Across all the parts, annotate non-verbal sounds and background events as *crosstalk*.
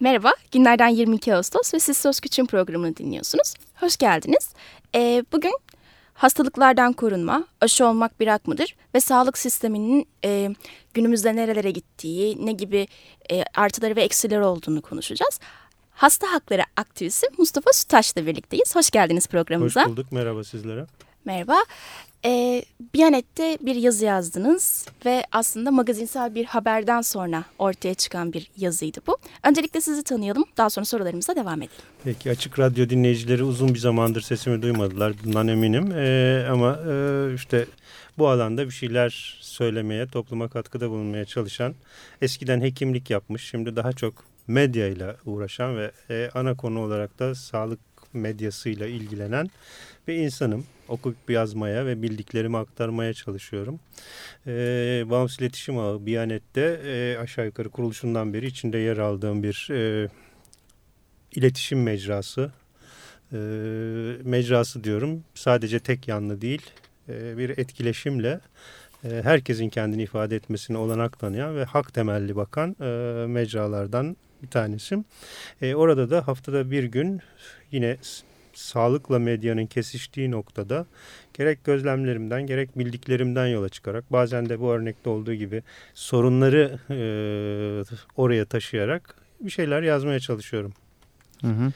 Merhaba, günlerden 22 Ağustos ve siz Söz Küçüğün programını dinliyorsunuz. Hoş geldiniz. Ee, bugün hastalıklardan korunma, aşı olmak bir hak mıdır ve sağlık sisteminin e, günümüzde nerelere gittiği, ne gibi e, artıları ve eksileri olduğunu konuşacağız. Hasta hakları aktivisti Mustafa Sütaş'la birlikteyiz. Hoş geldiniz programımıza. Hoş bulduk, merhaba sizlere. Merhaba. Ee, Biyanet'te bir yazı yazdınız ve aslında magazinsel bir haberden sonra ortaya çıkan bir yazıydı bu. Öncelikle sizi tanıyalım, daha sonra sorularımıza devam edelim. Peki Açık Radyo dinleyicileri uzun bir zamandır sesimi duymadılar, bundan eminim. Ee, ama e, işte bu alanda bir şeyler söylemeye, topluma katkıda bulunmaya çalışan, eskiden hekimlik yapmış, şimdi daha çok medya ile uğraşan ve e, ana konu olarak da sağlık medyasıyla ilgilenen bir insanım. Okuyup yazmaya ve bildiklerimi aktarmaya çalışıyorum. E, Bağımsız İletişim Ağı Biyanet'te e, aşağı yukarı kuruluşundan beri içinde yer aldığım bir e, iletişim mecrası. E, mecrası diyorum sadece tek yanlı değil e, bir etkileşimle e, herkesin kendini ifade etmesine olanak tanıyan ve hak temelli bakan e, mecralardan bir tanesim. E, orada da haftada bir gün yine sağlıkla medyanın kesiştiği noktada gerek gözlemlerimden gerek bildiklerimden yola çıkarak bazen de bu örnekte olduğu gibi sorunları e, oraya taşıyarak bir şeyler yazmaya çalışıyorum. Hı hı.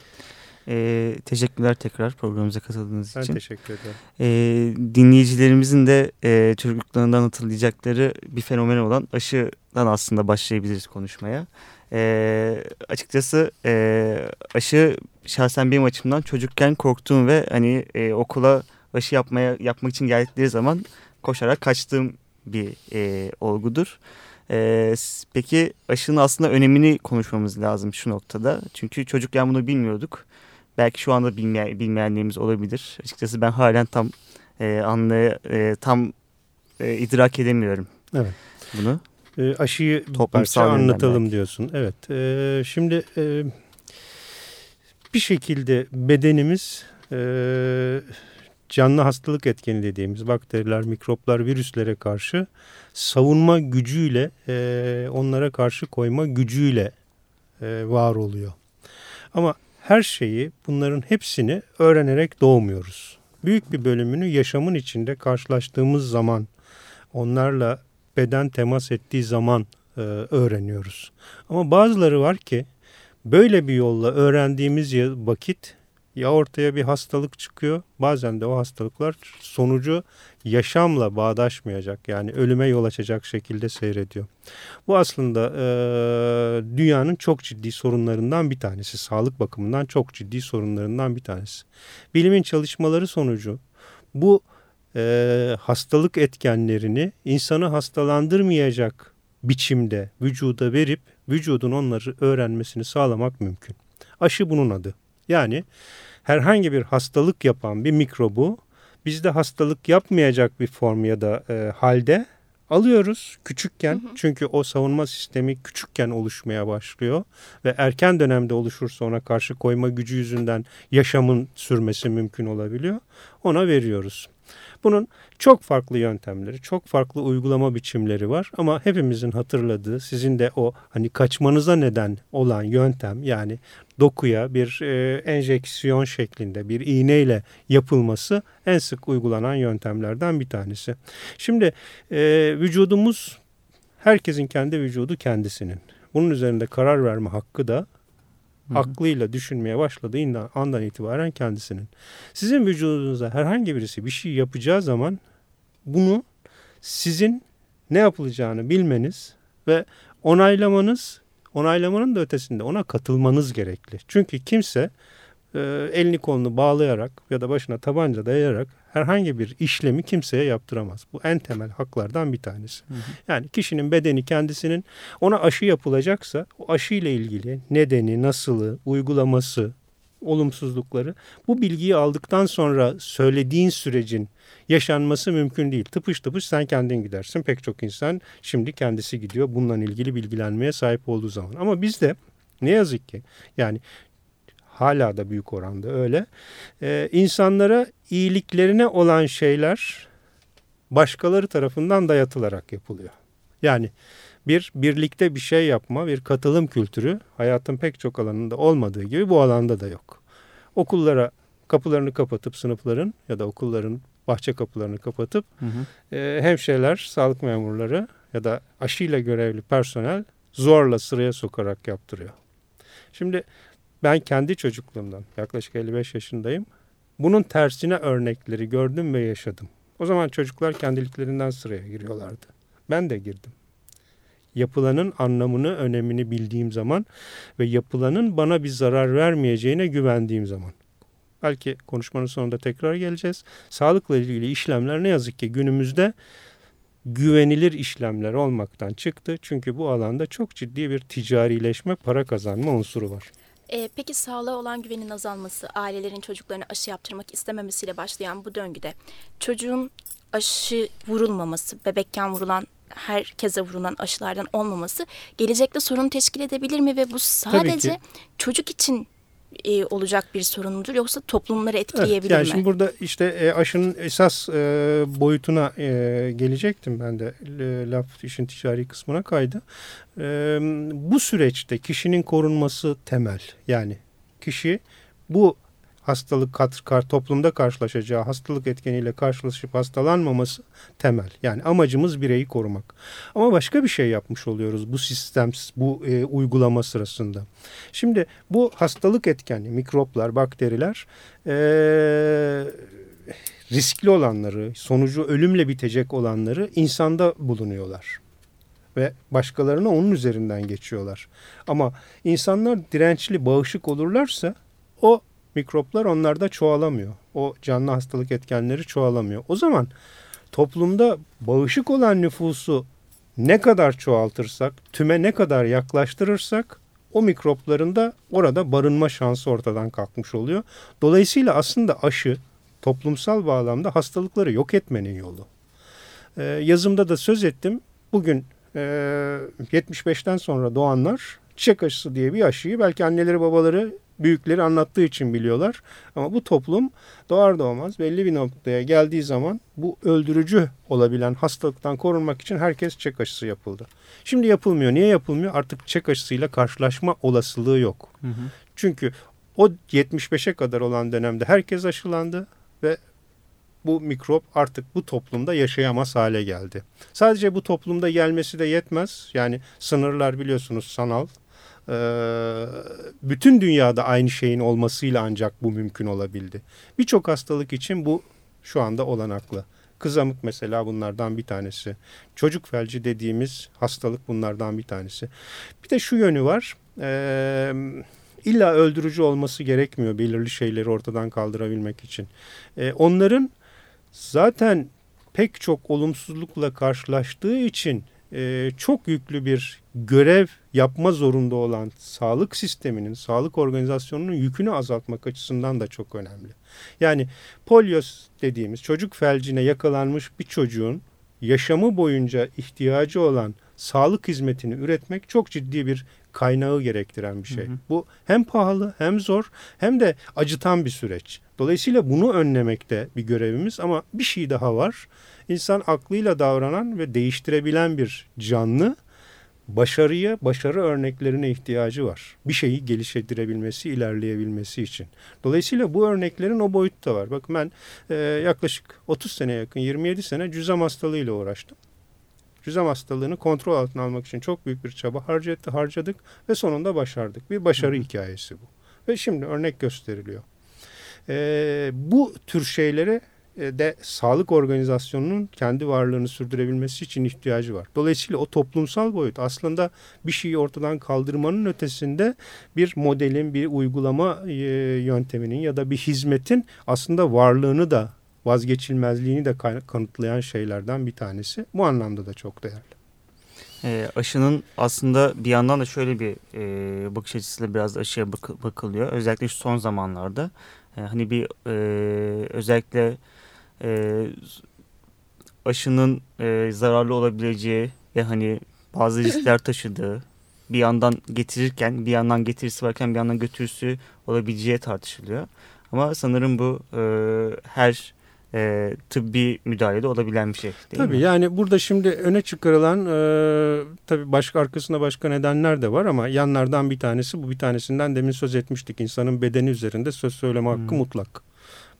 E, teşekkürler tekrar programımıza katıldığınız ben için. Ben teşekkür ederim. E, dinleyicilerimizin de e, çocukluklarından hatırlayacakları bir fenomen olan aşıdan aslında başlayabiliriz konuşmaya. E, açıkçası e, aşı şahsen benim açımdan çocukken korktuğum ve hani e, okula aşı yapmaya yapmak için geldikleri zaman koşarak kaçtığım bir e, olgudur. E, peki aşının aslında önemini konuşmamız lazım şu noktada. Çünkü çocukken bunu bilmiyorduk. Belki şu anda bilmeyen, bilmeyenlerimiz olabilir. Açıkçası ben halen tam e, anlay e, tam e, idrak edemiyorum evet. bunu. E, aşıyı parça anlatalım belki. diyorsun. Evet. E, şimdi e, bir şekilde bedenimiz e, canlı hastalık etkeni dediğimiz bakteriler, mikroplar, virüslere karşı savunma gücüyle, e, onlara karşı koyma gücüyle e, var oluyor. Ama her şeyi, bunların hepsini öğrenerek doğmuyoruz. Büyük bir bölümünü yaşamın içinde karşılaştığımız zaman, onlarla beden temas ettiği zaman e, öğreniyoruz. Ama bazıları var ki böyle bir yolla öğrendiğimiz vakit ya ortaya bir hastalık çıkıyor bazen de o hastalıklar sonucu yaşamla bağdaşmayacak yani ölüme yol açacak şekilde seyrediyor. Bu aslında e, dünyanın çok ciddi sorunlarından bir tanesi sağlık bakımından çok ciddi sorunlarından bir tanesi. Bilimin çalışmaları sonucu bu e, hastalık etkenlerini insanı hastalandırmayacak biçimde vücuda verip vücudun onları öğrenmesini sağlamak mümkün. Aşı bunun adı. Yani herhangi bir hastalık yapan bir mikrobu bizde hastalık yapmayacak bir form ya da e, halde alıyoruz küçükken. Hı hı. Çünkü o savunma sistemi küçükken oluşmaya başlıyor ve erken dönemde oluşursa ona karşı koyma gücü yüzünden yaşamın sürmesi mümkün olabiliyor. Ona veriyoruz. Bunun çok farklı yöntemleri, çok farklı uygulama biçimleri var ama hepimizin hatırladığı sizin de o hani kaçmanıza neden olan yöntem yani dokuya bir e, enjeksiyon şeklinde bir iğneyle yapılması en sık uygulanan yöntemlerden bir tanesi. Şimdi e, vücudumuz herkesin kendi vücudu kendisinin. Bunun üzerinde karar verme hakkı da Hı. aklıyla düşünmeye başladığı andan itibaren kendisinin. Sizin vücudunuza herhangi birisi bir şey yapacağı zaman bunu sizin ne yapılacağını bilmeniz ve onaylamanız, onaylamanın da ötesinde ona katılmanız gerekli. Çünkü kimse e, elini kolunu bağlayarak ya da başına tabanca dayayarak herhangi bir işlemi kimseye yaptıramaz. Bu en temel haklardan bir tanesi. Hı hı. Yani kişinin bedeni kendisinin ona aşı yapılacaksa o aşı ile ilgili nedeni, nasılı, uygulaması, olumsuzlukları bu bilgiyi aldıktan sonra söylediğin sürecin yaşanması mümkün değil. Tıpış tıpış sen kendin gidersin. Pek çok insan şimdi kendisi gidiyor bununla ilgili bilgilenmeye sahip olduğu zaman. Ama bizde ne yazık ki yani hala da büyük oranda öyle. Ee, insanlara iyiliklerine olan şeyler başkaları tarafından dayatılarak yapılıyor. Yani bir birlikte bir şey yapma, bir katılım kültürü hayatın pek çok alanında olmadığı gibi bu alanda da yok. Okullara kapılarını kapatıp sınıfların ya da okulların bahçe kapılarını kapatıp hı hı. E, hemşireler, sağlık memurları ya da aşıyla görevli personel zorla sıraya sokarak yaptırıyor. Şimdi ben kendi çocukluğumdan yaklaşık 55 yaşındayım. Bunun tersine örnekleri gördüm ve yaşadım. O zaman çocuklar kendiliklerinden sıraya giriyorlardı. Ben de girdim. Yapılanın anlamını, önemini bildiğim zaman ve yapılanın bana bir zarar vermeyeceğine güvendiğim zaman. Belki konuşmanın sonunda tekrar geleceğiz. Sağlıkla ilgili işlemler ne yazık ki günümüzde güvenilir işlemler olmaktan çıktı. Çünkü bu alanda çok ciddi bir ticarileşme, para kazanma unsuru var. E, peki sağlığa olan güvenin azalması, ailelerin çocuklarına aşı yaptırmak istememesiyle başlayan bu döngüde çocuğun aşı vurulmaması, bebekken vurulan herkese vurulan aşılardan olmaması gelecekte sorun teşkil edebilir mi? Ve bu sadece çocuk için e, olacak bir sorun mudur yoksa toplumları etkileyebilir evet, yani mi? Şimdi burada işte e, aşının esas e, boyutuna e, gelecektim ben de e, laf işin ticari kısmına kaydı. E, bu süreçte kişinin korunması temel yani kişi bu hastalık kar, toplumda karşılaşacağı hastalık etkeniyle karşılaşıp hastalanmaması temel. Yani amacımız bireyi korumak. Ama başka bir şey yapmış oluyoruz bu sistem, bu e, uygulama sırasında. Şimdi bu hastalık etkeni, mikroplar, bakteriler e, riskli olanları, sonucu ölümle bitecek olanları insanda bulunuyorlar ve başkalarına onun üzerinden geçiyorlar. Ama insanlar dirençli, bağışık olurlarsa o mikroplar onlarda çoğalamıyor. O canlı hastalık etkenleri çoğalamıyor. O zaman toplumda bağışık olan nüfusu ne kadar çoğaltırsak, tüme ne kadar yaklaştırırsak o mikropların da orada barınma şansı ortadan kalkmış oluyor. Dolayısıyla aslında aşı toplumsal bağlamda hastalıkları yok etmenin yolu. Ee, yazımda da söz ettim. Bugün e, 75'ten sonra doğanlar çiçek aşısı diye bir aşıyı belki anneleri babaları büyükleri anlattığı için biliyorlar. Ama bu toplum doğar doğmaz belli bir noktaya geldiği zaman bu öldürücü olabilen hastalıktan korunmak için herkes çek aşısı yapıldı. Şimdi yapılmıyor. Niye yapılmıyor? Artık çek aşısıyla karşılaşma olasılığı yok. Hı hı. Çünkü o 75'e kadar olan dönemde herkes aşılandı ve bu mikrop artık bu toplumda yaşayamaz hale geldi. Sadece bu toplumda gelmesi de yetmez. Yani sınırlar biliyorsunuz sanal bütün dünyada aynı şeyin olmasıyla ancak bu mümkün olabildi. Birçok hastalık için bu şu anda olanaklı. Kızamık mesela bunlardan bir tanesi. Çocuk felci dediğimiz hastalık bunlardan bir tanesi. Bir de şu yönü var. Ee, illa öldürücü olması gerekmiyor belirli şeyleri ortadan kaldırabilmek için. Ee, onların zaten pek çok olumsuzlukla karşılaştığı için e, çok yüklü bir görev yapma zorunda olan sağlık sisteminin, sağlık organizasyonunun yükünü azaltmak açısından da çok önemli. Yani polyos dediğimiz çocuk felcine yakalanmış bir çocuğun yaşamı boyunca ihtiyacı olan sağlık hizmetini üretmek çok ciddi bir kaynağı gerektiren bir şey. Hı hı. Bu hem pahalı hem zor hem de acıtan bir süreç. Dolayısıyla bunu önlemekte bir görevimiz ama bir şey daha var. İnsan aklıyla davranan ve değiştirebilen bir canlı başarıya, başarı örneklerine ihtiyacı var. Bir şeyi geliştirebilmesi, ilerleyebilmesi için. Dolayısıyla bu örneklerin o boyutta var. Bakın ben e, yaklaşık 30 sene yakın, 27 sene cüzam hastalığıyla uğraştım. Cüzam hastalığını kontrol altına almak için çok büyük bir çaba harcadı, harcadık ve sonunda başardık. Bir başarı hikayesi bu. Ve şimdi örnek gösteriliyor. E, bu tür şeylere de sağlık organizasyonunun kendi varlığını sürdürebilmesi için ihtiyacı var. Dolayısıyla o toplumsal boyut aslında bir şeyi ortadan kaldırmanın ötesinde bir modelin, bir uygulama e, yönteminin ya da bir hizmetin aslında varlığını da vazgeçilmezliğini de kanıtlayan şeylerden bir tanesi. Bu anlamda da çok değerli. E, aşının aslında bir yandan da şöyle bir e, bakış açısıyla biraz aşıya bak bakılıyor. Özellikle şu son zamanlarda. E, hani bir e, özellikle e, aşının e, zararlı olabileceği ve hani bazı *laughs* riskler taşıdığı bir yandan getirirken bir yandan getirisi varken bir yandan götürüsü olabileceği tartışılıyor. Ama sanırım bu e, her e, tıbbi müdahalede olabilen bir şey değil tabii mi? yani burada şimdi öne çıkarılan e, tabii başka arkasında başka nedenler de var ama yanlardan bir tanesi bu bir tanesinden demin söz etmiştik. insanın bedeni üzerinde söz söyleme hakkı hmm. mutlak.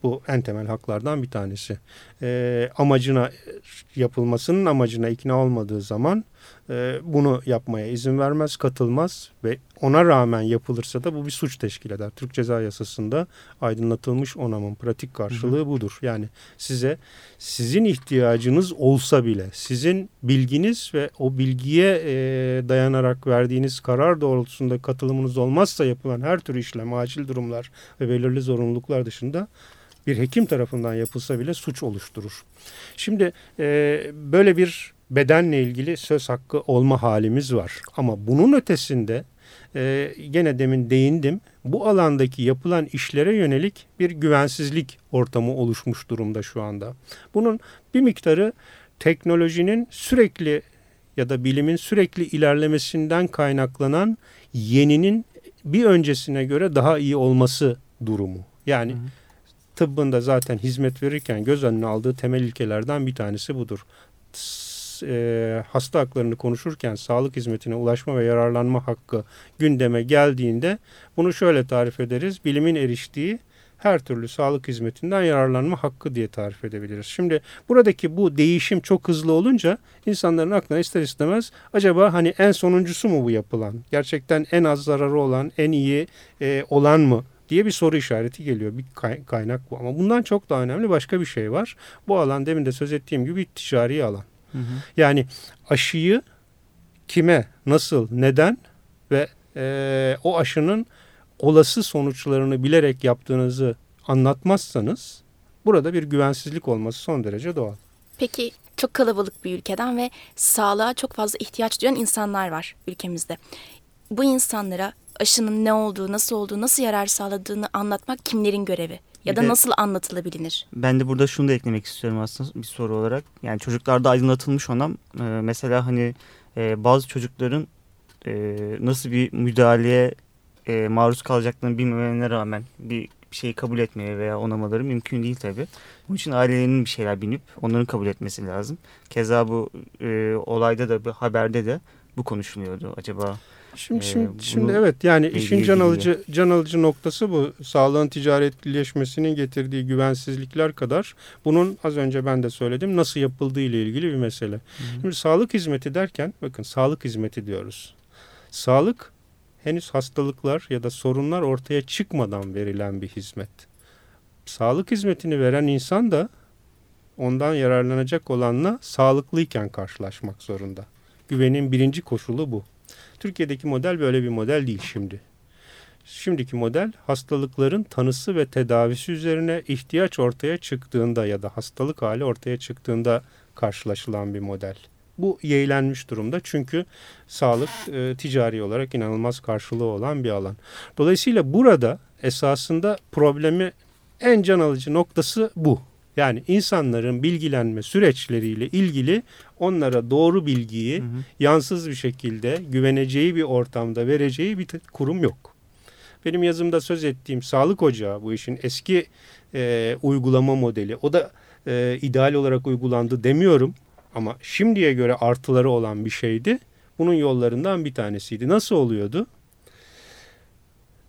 Bu en temel haklardan bir tanesi. E, amacına yapılmasının amacına ikna olmadığı zaman e, bunu yapmaya izin vermez, katılmaz ve ona rağmen yapılırsa da bu bir suç teşkil eder. Türk Ceza Yasası'nda aydınlatılmış onamın pratik karşılığı hı hı. budur. Yani size sizin ihtiyacınız olsa bile sizin bilginiz ve o bilgiye e, dayanarak verdiğiniz karar doğrultusunda katılımınız olmazsa yapılan her tür işlem, acil durumlar ve belirli zorunluluklar dışında bir hekim tarafından yapılsa bile suç oluşturur. Şimdi e, böyle bir bedenle ilgili söz hakkı olma halimiz var. Ama bunun ötesinde e, gene demin değindim. Bu alandaki yapılan işlere yönelik bir güvensizlik ortamı oluşmuş durumda şu anda. Bunun bir miktarı teknolojinin sürekli ya da bilimin sürekli ilerlemesinden kaynaklanan yeninin bir öncesine göre daha iyi olması durumu. Yani hı hı. Tıbbında zaten hizmet verirken göz önüne aldığı temel ilkelerden bir tanesi budur e, hasta haklarını konuşurken sağlık hizmetine ulaşma ve yararlanma hakkı gündeme geldiğinde bunu şöyle tarif ederiz. Bilimin eriştiği her türlü sağlık hizmetinden yararlanma hakkı diye tarif edebiliriz. Şimdi buradaki bu değişim çok hızlı olunca insanların aklına ister istemez acaba hani en sonuncusu mu bu yapılan? Gerçekten en az zararı olan, en iyi e, olan mı? Diye bir soru işareti geliyor. Bir kaynak bu. Ama bundan çok daha önemli başka bir şey var. Bu alan demin de söz ettiğim gibi bir ticari alan. Hı hı. Yani aşıyı kime, nasıl, neden ve e, o aşının olası sonuçlarını bilerek yaptığınızı anlatmazsanız burada bir güvensizlik olması son derece doğal. Peki çok kalabalık bir ülkeden ve sağlığa çok fazla ihtiyaç duyan insanlar var ülkemizde. Bu insanlara aşının ne olduğu, nasıl olduğu, nasıl yarar sağladığını anlatmak kimlerin görevi? Ya da nasıl anlatılabilir? Ben de burada şunu da eklemek istiyorum aslında bir soru olarak. Yani çocuklarda aydınlatılmış onam. E, mesela hani e, bazı çocukların e, nasıl bir müdahaleye e, maruz kalacaklarını bilmemelerine rağmen bir şeyi kabul etmeye veya onamaları mümkün değil tabi. Bunun için ailelerinin bir şeyler binip onların kabul etmesi lazım. Keza bu e, olayda da bir haberde de bu konuşuluyordu. Acaba Şimdi, şimdi, ee, şimdi evet yani işin can alıcı, can alıcı noktası bu. Sağlığın ticaretleşmesinin getirdiği güvensizlikler kadar bunun az önce ben de söyledim nasıl yapıldığı ile ilgili bir mesele. Hı hı. Şimdi sağlık hizmeti derken bakın sağlık hizmeti diyoruz. Sağlık henüz hastalıklar ya da sorunlar ortaya çıkmadan verilen bir hizmet. Sağlık hizmetini veren insan da ondan yararlanacak olanla sağlıklıyken karşılaşmak zorunda. Güvenin birinci koşulu bu. Türkiye'deki model böyle bir model değil şimdi. Şimdiki model hastalıkların tanısı ve tedavisi üzerine ihtiyaç ortaya çıktığında ya da hastalık hali ortaya çıktığında karşılaşılan bir model. Bu yeğlenmiş durumda çünkü sağlık e, ticari olarak inanılmaz karşılığı olan bir alan. Dolayısıyla burada esasında problemi en can alıcı noktası bu. Yani insanların bilgilenme süreçleriyle ilgili onlara doğru bilgiyi hı hı. yansız bir şekilde güveneceği bir ortamda vereceği bir kurum yok. Benim yazımda söz ettiğim sağlık ocağı bu işin eski e, uygulama modeli. O da e, ideal olarak uygulandı demiyorum ama şimdiye göre artıları olan bir şeydi. Bunun yollarından bir tanesiydi. Nasıl oluyordu?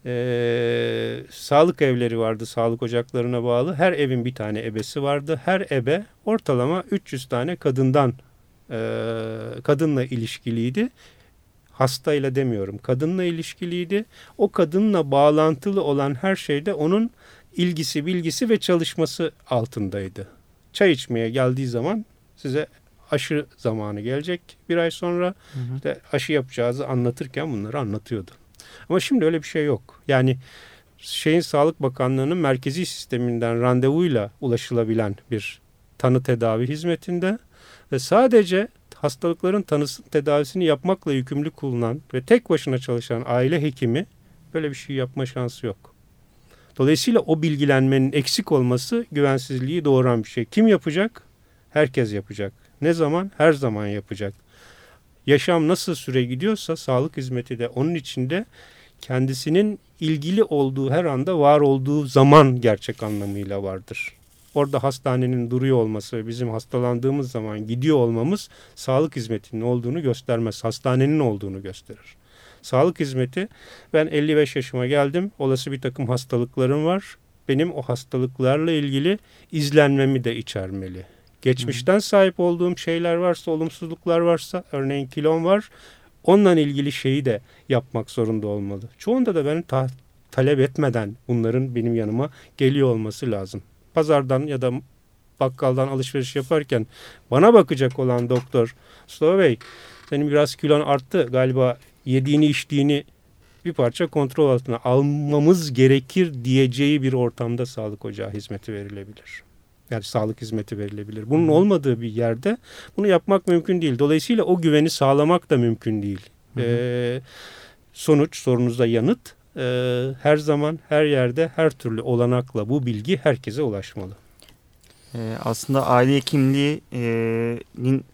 E, sağlık evleri vardı sağlık ocaklarına bağlı. Her evin bir tane ebesi vardı. Her ebe ortalama 300 tane kadından e, kadınla ilişkiliydi. Hastayla demiyorum kadınla ilişkiliydi. O kadınla bağlantılı olan her şeyde onun ilgisi, bilgisi ve çalışması altındaydı. Çay içmeye geldiği zaman size aşı zamanı gelecek bir ay sonra. Hı hı. İşte aşı yapacağızı anlatırken bunları anlatıyordu. Ama şimdi öyle bir şey yok. Yani şeyin Sağlık Bakanlığı'nın merkezi sisteminden randevuyla ulaşılabilen bir tanı tedavi hizmetinde ve sadece hastalıkların tanısı tedavisini yapmakla yükümlü kılınan ve tek başına çalışan aile hekimi böyle bir şey yapma şansı yok. Dolayısıyla o bilgilenmenin eksik olması güvensizliği doğuran bir şey. Kim yapacak? Herkes yapacak. Ne zaman? Her zaman yapacak yaşam nasıl süre gidiyorsa sağlık hizmeti de onun içinde kendisinin ilgili olduğu her anda var olduğu zaman gerçek anlamıyla vardır. orada hastanenin duruyor olması ve bizim hastalandığımız zaman gidiyor olmamız sağlık hizmetinin olduğunu göstermez. Hastanenin olduğunu gösterir. Sağlık hizmeti ben 55 yaşıma geldim. Olası bir takım hastalıklarım var. Benim o hastalıklarla ilgili izlenmemi de içermeli. Geçmişten sahip olduğum şeyler varsa, olumsuzluklar varsa, örneğin kilom var. Onunla ilgili şeyi de yapmak zorunda olmalı. Çoğunda da ben ta talep etmeden bunların benim yanıma geliyor olması lazım. Pazardan ya da bakkaldan alışveriş yaparken bana bakacak olan doktor Mustafa Bey senin biraz kilon arttı galiba yediğini içtiğini bir parça kontrol altına almamız gerekir diyeceği bir ortamda sağlık ocağı hizmeti verilebilir. Yani sağlık hizmeti verilebilir. Bunun olmadığı bir yerde bunu yapmak mümkün değil. Dolayısıyla o güveni sağlamak da mümkün değil. Hı hı. Ee, sonuç sorunuzda yanıt e, her zaman her yerde her türlü olanakla bu bilgi herkese ulaşmalı. Ee, aslında aile hekimliğinin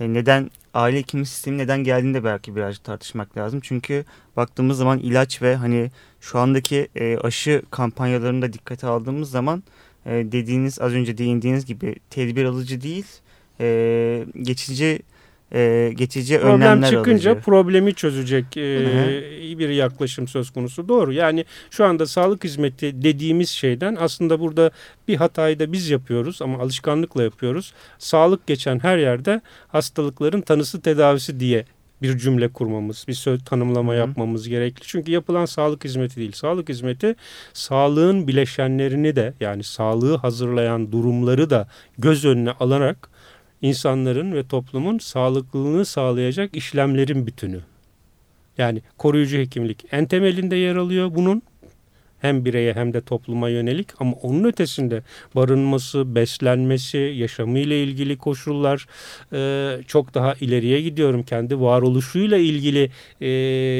e, neden aile hekimliği sistemi neden geldiğini de belki birazcık tartışmak lazım. Çünkü baktığımız zaman ilaç ve hani şu andaki e, aşı kampanyalarını da dikkate aldığımız zaman e, dediğiniz az önce değindiğiniz gibi tedbir alıcı değil e, geçici e, geçici Problem önlemler çıkınca alıcı. problemi çözecek e, bir yaklaşım söz konusu. Doğru yani şu anda sağlık hizmeti dediğimiz şeyden aslında burada bir hatayı da biz yapıyoruz ama alışkanlıkla yapıyoruz. Sağlık geçen her yerde hastalıkların tanısı tedavisi diye bir cümle kurmamız, bir söz tanımlama yapmamız gerekli. Çünkü yapılan sağlık hizmeti değil. Sağlık hizmeti sağlığın bileşenlerini de yani sağlığı hazırlayan durumları da göz önüne alarak insanların ve toplumun sağlıklılığını sağlayacak işlemlerin bütünü. Yani koruyucu hekimlik en temelinde yer alıyor bunun hem bireye hem de topluma yönelik ama onun ötesinde barınması, beslenmesi, yaşamıyla ilgili koşullar e, çok daha ileriye gidiyorum. Kendi varoluşuyla ilgili e,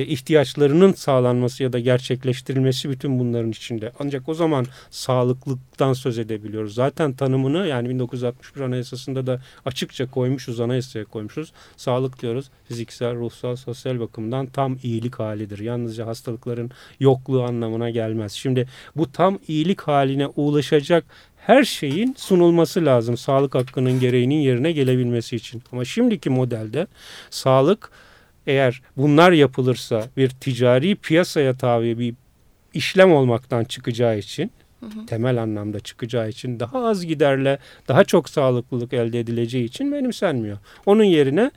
ihtiyaçlarının sağlanması ya da gerçekleştirilmesi bütün bunların içinde. Ancak o zaman sağlıklıktan söz edebiliyoruz. Zaten tanımını yani 1961 Anayasası'nda da açıkça koymuşuz, anayasaya koymuşuz. Sağlık diyoruz fiziksel, ruhsal, sosyal bakımdan tam iyilik halidir. Yalnızca hastalıkların yokluğu anlamına gelmez edilmez. Şimdi bu tam iyilik haline ulaşacak her şeyin sunulması lazım sağlık hakkının gereğinin yerine gelebilmesi için. Ama şimdiki modelde sağlık eğer bunlar yapılırsa bir ticari piyasaya tabi bir işlem olmaktan çıkacağı için hı hı. temel anlamda çıkacağı için daha az giderle daha çok sağlıklılık elde edileceği için benimsenmiyor. Onun yerine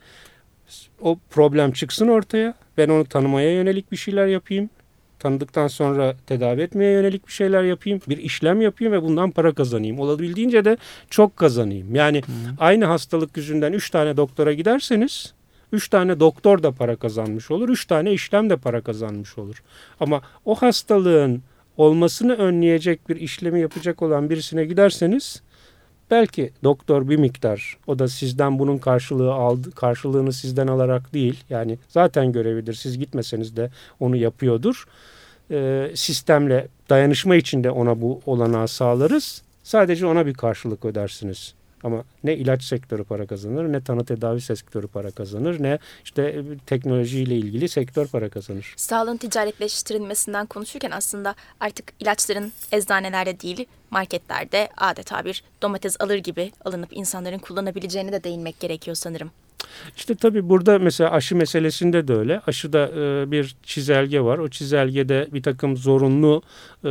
o problem çıksın ortaya ben onu tanımaya yönelik bir şeyler yapayım tanıdıktan sonra tedavi etmeye yönelik bir şeyler yapayım. Bir işlem yapayım ve bundan para kazanayım. Olabildiğince de çok kazanayım. Yani Hı. aynı hastalık yüzünden 3 tane doktora giderseniz 3 tane doktor da para kazanmış olur. 3 tane işlem de para kazanmış olur. Ama o hastalığın olmasını önleyecek bir işlemi yapacak olan birisine giderseniz Belki doktor bir miktar o da sizden bunun karşılığı aldı, karşılığını sizden alarak değil yani zaten görevidir siz gitmeseniz de onu yapıyordur. Ee, sistemle dayanışma içinde ona bu olanağı sağlarız. Sadece ona bir karşılık ödersiniz. Ama ne ilaç sektörü para kazanır, ne tanı tedavi sektörü para kazanır, ne işte teknolojiyle ilgili sektör para kazanır. Sağlığın ticaretleştirilmesinden konuşurken aslında artık ilaçların eczanelerde değil marketlerde adeta bir domates alır gibi alınıp insanların kullanabileceğine de değinmek gerekiyor sanırım. İşte tabii burada mesela aşı meselesinde de öyle. Aşıda e, bir çizelge var. O çizelgede bir takım zorunlu e,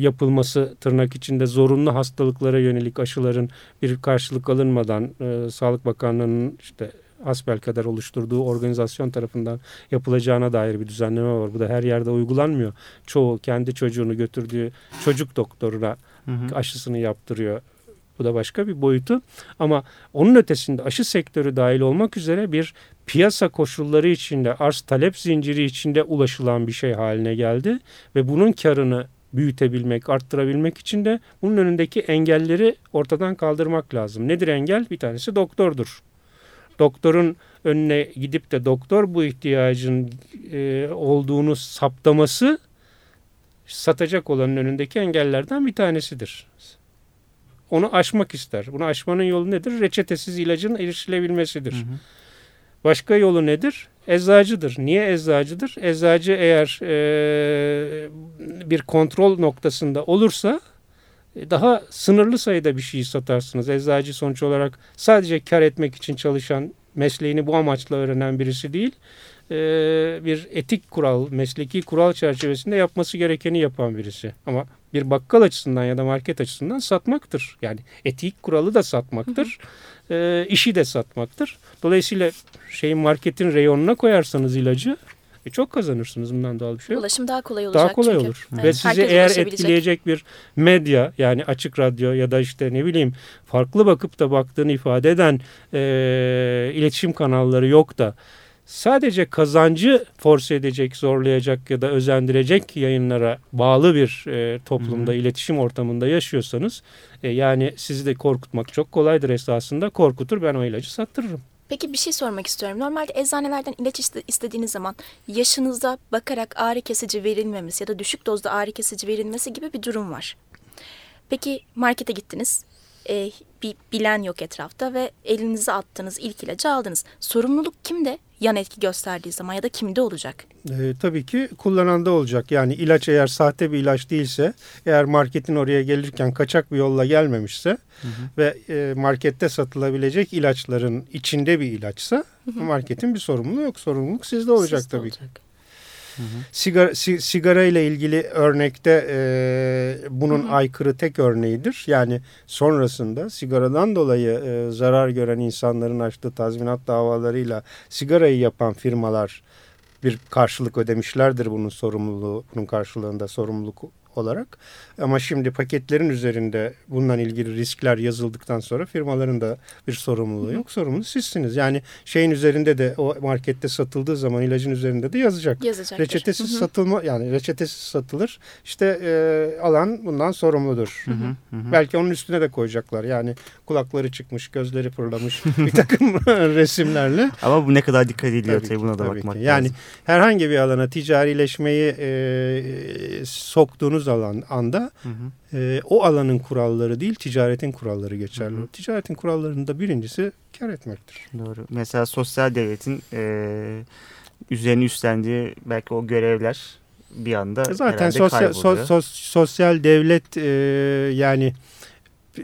yapılması tırnak içinde zorunlu hastalıklara yönelik aşıların bir karşılık alınmadan e, Sağlık Bakanlığı'nın işte asbel kadar oluşturduğu organizasyon tarafından yapılacağına dair bir düzenleme var. Bu da her yerde uygulanmıyor. Çoğu kendi çocuğunu götürdüğü çocuk doktoruna hı hı. aşısını yaptırıyor. Bu da başka bir boyutu. Ama onun ötesinde aşı sektörü dahil olmak üzere bir piyasa koşulları içinde, arz talep zinciri içinde ulaşılan bir şey haline geldi. Ve bunun karını büyütebilmek, arttırabilmek için de bunun önündeki engelleri ortadan kaldırmak lazım. Nedir engel? Bir tanesi doktordur. Doktorun önüne gidip de doktor bu ihtiyacın e, olduğunu saptaması satacak olanın önündeki engellerden bir tanesidir onu aşmak ister. Bunu aşmanın yolu nedir? Reçetesiz ilacın erişilebilmesidir. Hı hı. Başka yolu nedir? Eczacıdır. Niye eczacıdır? Eczacı eğer e, bir kontrol noktasında olursa e, daha sınırlı sayıda bir şeyi satarsınız. Eczacı sonuç olarak sadece kar etmek için çalışan, mesleğini bu amaçla öğrenen birisi değil. E, bir etik kural, mesleki kural çerçevesinde yapması gerekeni yapan birisi. Ama bir bakkal açısından ya da market açısından satmaktır. Yani etik kuralı da satmaktır. E, işi de satmaktır. Dolayısıyla şeyin marketin reyonuna koyarsanız ilacı e çok kazanırsınız bundan doğal bir şey yok. Ulaşım daha kolay olacak Daha kolay çünkü. olur. Evet, Ve sizi eğer etkileyecek bir medya yani açık radyo ya da işte ne bileyim farklı bakıp da baktığını ifade eden e, iletişim kanalları yok da sadece kazancı force edecek, zorlayacak ya da özendirecek yayınlara bağlı bir e, toplumda, Hı hı. iletişim ortamında yaşıyorsanız e, yani sizi de korkutmak çok kolaydır esasında. Korkutur ben o ilacı sattırırım. Peki bir şey sormak istiyorum. Normalde eczanelerden ilaç iste- istediğiniz zaman yaşınıza bakarak ağrı kesici verilmemesi ya da düşük dozda ağrı kesici verilmesi gibi bir durum var. Peki markete gittiniz. E, bir bilen yok etrafta ve elinize attığınız ilk ilacı aldınız. Sorumluluk kimde? Yan etki gösterdiği zaman ya da kimde olacak? E, tabii ki kullananda olacak. Yani ilaç eğer sahte bir ilaç değilse, eğer marketin oraya gelirken kaçak bir yolla gelmemişse ve e, markette satılabilecek ilaçların içinde bir ilaçsa marketin bir sorumluluğu yok. Sorumluluk sizde olacak Sizde tabii ki. Sigara, si- sigara ile ilgili örnekte e, bunun aykırı tek örneğidir. Yani sonrasında sigaradan dolayı e, zarar gören insanların açtığı tazminat davalarıyla sigarayı yapan firmalar bir karşılık ödemişlerdir bunun sorumluluğu, bunun karşılığında sorumluluk olarak. Ama şimdi paketlerin üzerinde bununla ilgili riskler yazıldıktan sonra firmaların da bir sorumluluğu yok. Sorumlu sizsiniz. Yani şeyin üzerinde de o markette satıldığı zaman ilacın üzerinde de yazacak. Yazacaktır. Reçetesiz Hı hı. satılma yani reçetesiz satılır. İşte e, alan bundan sorumludur. Hı hı. Belki onun üstüne de koyacaklar. Yani kulakları çıkmış, gözleri fırlamış bir takım *laughs* resimlerle. Ama bu ne kadar dikkat ediliyor Tabii tabii, ki, buna da tabii bakmak ki. Yani lazım. herhangi bir alana ticarileşmeyi e, soktuğunuz alan anda Hı hı. e, o alanın kuralları değil ticaretin kuralları geçerli. Hı hı. Ticaretin kurallarında birincisi kar etmektir. Doğru. Mesela sosyal devletin e, üzerine üstlendiği belki o görevler bir anda E Zaten sosyal, sos- sos- sosyal devlet e, yani e,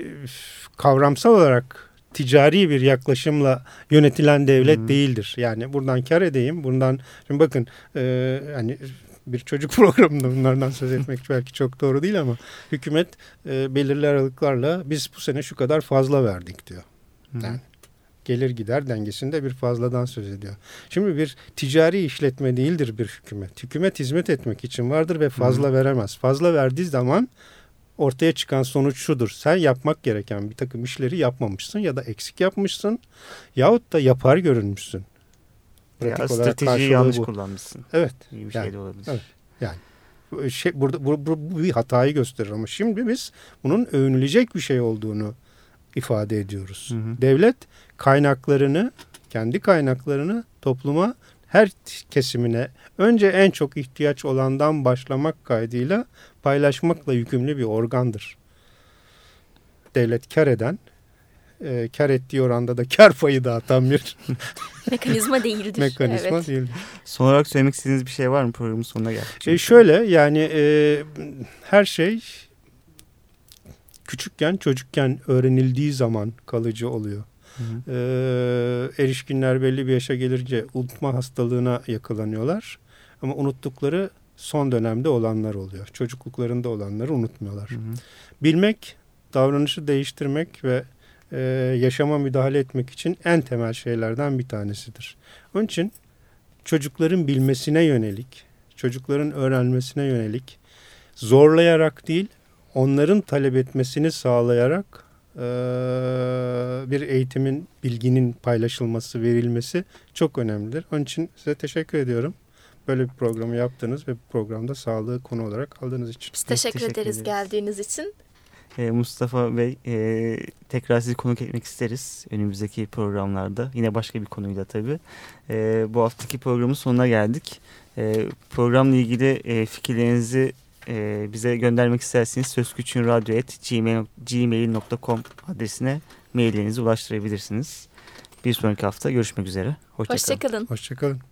kavramsal olarak ticari bir yaklaşımla yönetilen devlet Hı. değildir. Yani buradan kar edeyim, bundan şimdi bakın e, hani bir çocuk *laughs* programında bunlardan söz etmek belki çok doğru değil ama hükümet e, belirli aralıklarla biz bu sene şu kadar fazla verdik diyor. Hı hı. Yani gelir gider dengesinde bir fazladan söz ediyor. Şimdi bir ticari işletme değildir bir hükümet. Hükümet hizmet etmek için vardır ve fazla veremez. Fazla verdiği zaman ortaya çıkan sonuç şudur. Sen yapmak gereken bir takım işleri yapmamışsın ya da eksik yapmışsın yahut da yapar görünmüşsün. Ya Pratik olarak stratejiyi yanlış bu. kullanmışsın. Evet. İyi bir Yani, şey de olabilir. evet. Bu Şey, burada bu, bu, bu bir hatayı gösterir ama şimdi biz bunun övünülecek bir şey olduğunu ifade ediyoruz. Hı hı. Devlet kaynaklarını, kendi kaynaklarını topluma her kesimine önce en çok ihtiyaç olandan başlamak kaydıyla paylaşmakla yükümlü bir organdır. Devlet kar eden, e, kar ettiği oranda da kar payı dağıtan bir *laughs* Mekanizma değildir. mekanizma Evet. değil. Son olarak söylemek istediğiniz bir şey var mı programın sonuna geldik? E şöyle yani e, her şey küçükken çocukken öğrenildiği zaman kalıcı oluyor. Hı hı. E, erişkinler belli bir yaşa gelince unutma hastalığına yakalanıyorlar. Ama unuttukları son dönemde olanlar oluyor. Çocukluklarında olanları unutmuyorlar. Hı hı. Bilmek, davranışı değiştirmek ve e, yaşama müdahale etmek için en temel şeylerden bir tanesidir. Onun için çocukların bilmesine yönelik, çocukların öğrenmesine yönelik zorlayarak değil, onların talep etmesini sağlayarak e, bir eğitimin, bilginin paylaşılması, verilmesi çok önemlidir. Onun için size teşekkür ediyorum. Böyle bir programı yaptınız ve bu programda sağlığı konu olarak aldığınız için. Biz teşekkür, teşekkür ederiz ederiz. geldiğiniz için. E, Mustafa Bey e, tekrar sizi konuk etmek isteriz önümüzdeki programlarda. Yine başka bir konuyla tabii. E, bu haftaki programın sonuna geldik. E, programla ilgili e, fikirlerinizi e, bize göndermek isterseniz sözküçünradyo.gmail.com adresine maillerinizi ulaştırabilirsiniz. Bir sonraki hafta görüşmek üzere. Hoşçakalın. Hoşçakalın. Hoşçakalın.